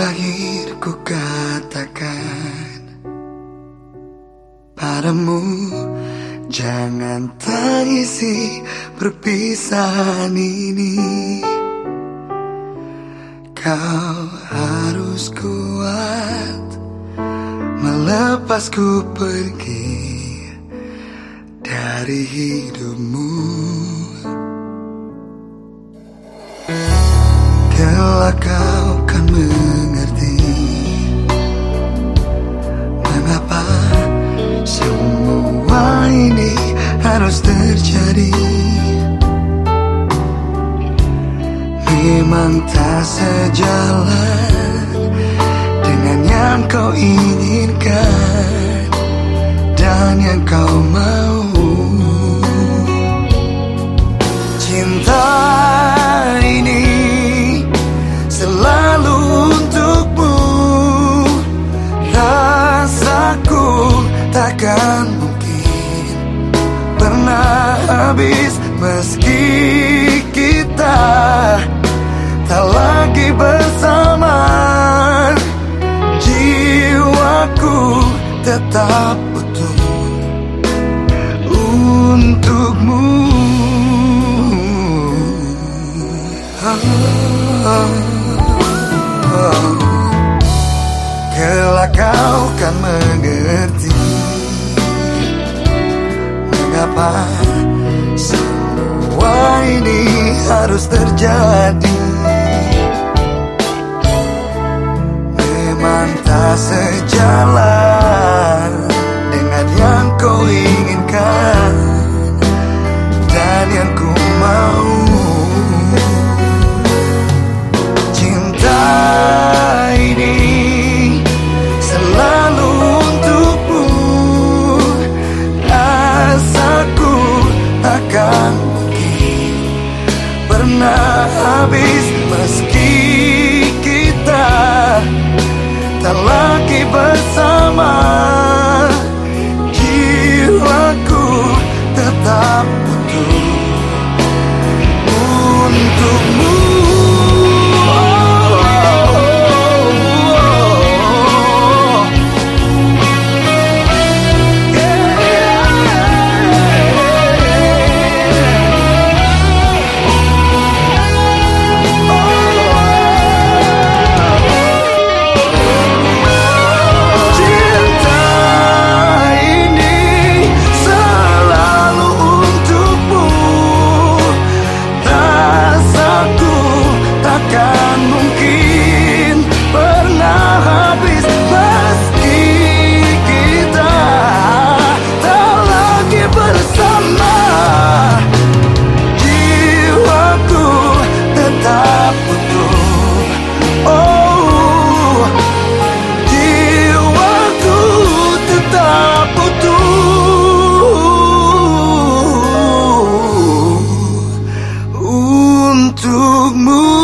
Terakhir ku katakan Padamu Jangan tangisi perpisahan ini Kau harus kuat Melepasku pergi Dari hidupmu Kelak kau kan melihat. Harus terjadi. Memang tak sejalan Dengan yang kau inginkan Dan yang kau mau. Cinta ini selalu untukmu. Rasaku takkan habis. Meski kita tak lagi bersama Jiwaku tetap utuh untukmu. Kelak kau kan mengerti Mengapa harus terjadi. Memang tak sejalan untukmu.